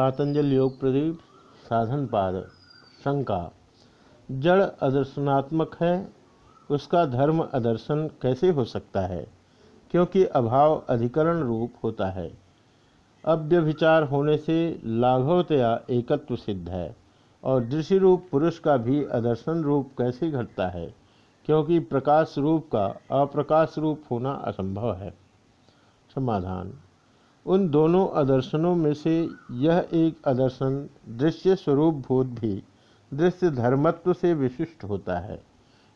पातंजल योग प्रदीप, साधन पाद, शंका। जड़ अदर्शनात्मक है, उसका धर्म अदर्शन कैसे हो सकता है? क्योंकि अभाव अधिकरण रूप होता है। अव्यभिचार होने से लाघवतया एकत्व सिद्ध है, और दृश्य रूप पुरुष का भी अदर्शन रूप कैसे घटता है? क्योंकि प्रकाश रूप का अप्रकाश रूप होना असंभव है। समाधान। उन दोनों अदर्शनों में से यह एक अदर्शन दृश्य स्वरूप भूत भी दृश्य धर्मत्व से विशिष्ट होता है।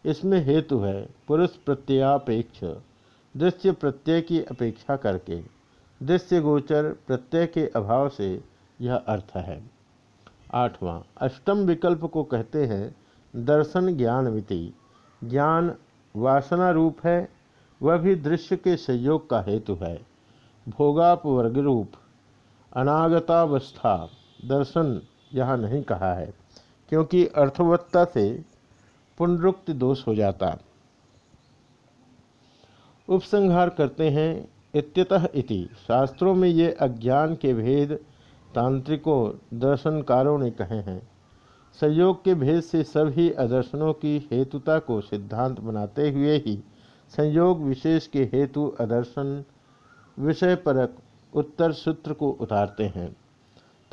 इसमें हेतु है पुरुष प्रत्ययापेक्ष दृश्य प्रत्यय की अपेक्षा करके। दृश्य गोचर प्रत्यय के अभाव से यह अर्थ है। आठवां, अष्टम विकल्प को कहते हैं दर्शन ज्ञान मिति ज्ञान वासना रूप है, वह भी दृश्य के संयोग का हेतु है। भोगापवर्ग रूप अनागतावस्था, दर्शन यहाँ नहीं कहा है, क्योंकि अर्थवत्ता से पुनरुक्त दोष हो जाता। उपसंहार करते हैं, इत्यतः इति। शास्त्रों में ये अज्ञान के भेद तांत्रिकों, दर्शनकारों ने कहे हैं। संयोग के भेद से सभी अदर्शनों की हेतुता को सिद्धांत बनाते हुए ही संयोग विशेष के हेतु अदर्शन विषय परक उत्तर सूत्र को उतारते हैं।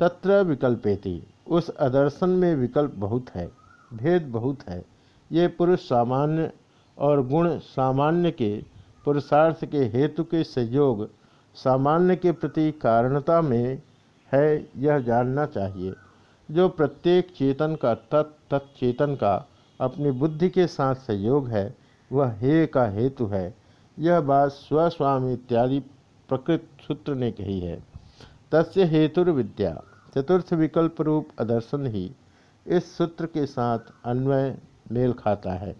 तत्र विकल्पेति। उस अदर्शन में विकल्प बहुत है, भेद बहुत है। ये पुरुष सामान्य और गुण सामान्य के, पुरुषार्थ के हेतु के संयोग सामान्य के प्रति कारणता में है, यह जानना चाहिए। जो प्रत्येक चेतन का तत्, तत्चेतन का अपनी बुद्धि के साथ संयोग है, वह हे का हेतु है। यह बात स्वस्वामी इत्यादि प्रकृत सूत्र ने कही है। तस्य हेतुर्विद्या चतुर्थ विकल्प रूप अदर्शन ही इस सूत्र के साथ अन्वय मेल खाता है।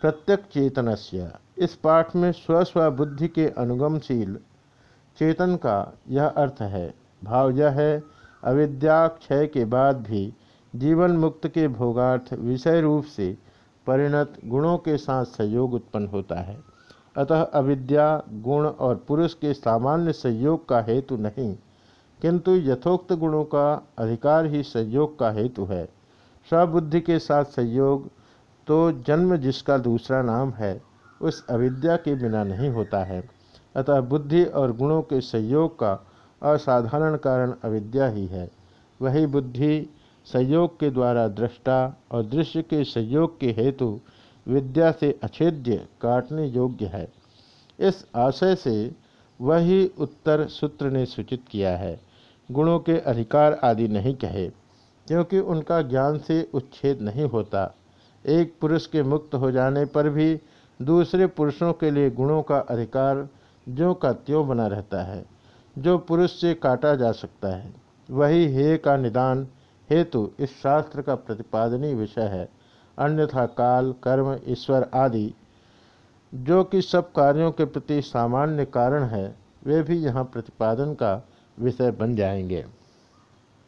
प्रत्यक चेतनस्य इस पाठ में स्वस्व बुद्धि के अनुगमशील चेतन का यह अर्थ है। भाव यह है अविद्या क्षय के बाद भी जीवन मुक्त के भोगार्थ विषय रूप से परिणत गुणों के साथ सहयोग उत्पन्न होता है। अतः अविद्या, गुण और पुरुष के सामान्य संयोग का हेतु नहीं, किंतु यथोक्त गुणों का अधिकार ही संयोग का हेतु है। स्वबुद्धि के साथ संयोग तो जन्म जिसका दूसरा नाम है, उस अविद्या के बिना नहीं होता है। अतः बुद्धि और गुणों के संयोग का असाधारण कारण अविद्या ही है। वही बुद्धि संयोग के द्वारा दृष्टा और दृश्य के संयोग के हेतु विद्या से अछेद्य काटने योग्य है। इस आशय से वही उत्तर सूत्र ने सूचित किया है। गुणों के अधिकार आदि नहीं कहे, क्योंकि उनका ज्ञान से उच्छेद नहीं होता। एक पुरुष के मुक्त हो जाने पर भी दूसरे पुरुषों के लिए गुणों का अधिकार जो का त्यों बना रहता है। जो पुरुष से काटा जा सकता है, वही हे का निदान हेतु इस शास्त्र का प्रतिपादनी विषय है। अन्यथा काल, कर्म, ईश्वर आदि, जो कि सब कार्यों के प्रति सामान्य कारण है, वे भी यहाँ प्रतिपादन का विषय बन जाएँगे।